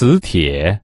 磁铁。